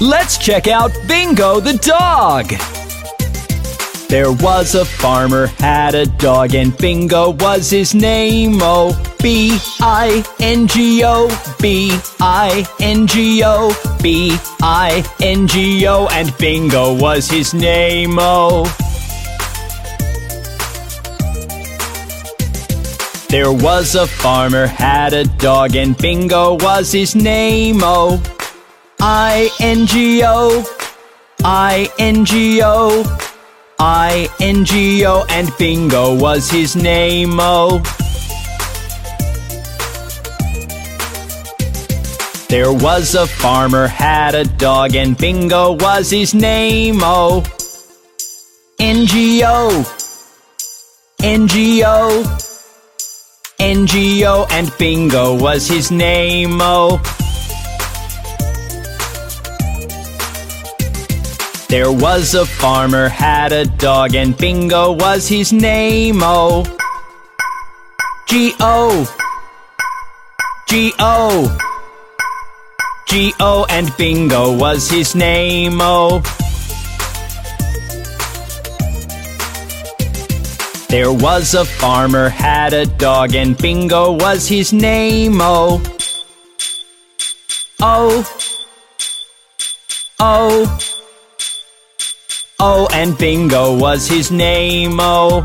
Let's check out Bingo the dog. There was a farmer had a dog and Bingo was his name. Oh, B I N G O, B I N G O, B I N G O, and Bingo was his name. Oh. There was a farmer had a dog and Bingo was his name. Oh. I N G O, I N G O, I N G O, and Bingo was his name. Oh. There was a farmer had a dog and Bingo was his name. Oh. N G O, N G O, N G O, and Bingo was his name. Oh. There was a farmer had a dog and Bingo was his name. Oh. G O. G O. G O and Bingo was his name. Oh. There was a farmer had a dog and Bingo was his name. Oh. Oh. Oh. Oh, and Bingo was his name, oh.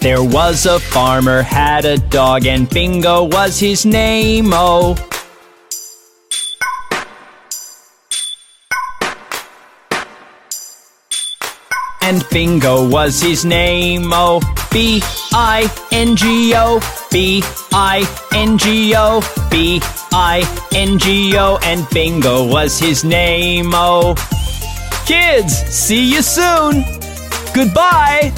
There was a farmer had a dog and Bingo was his name, oh. And Bingo was his name, oh. B I N G O, B I N G O, B I N G O, and Bingo was his name, oh. Kids, see you soon. Goodbye.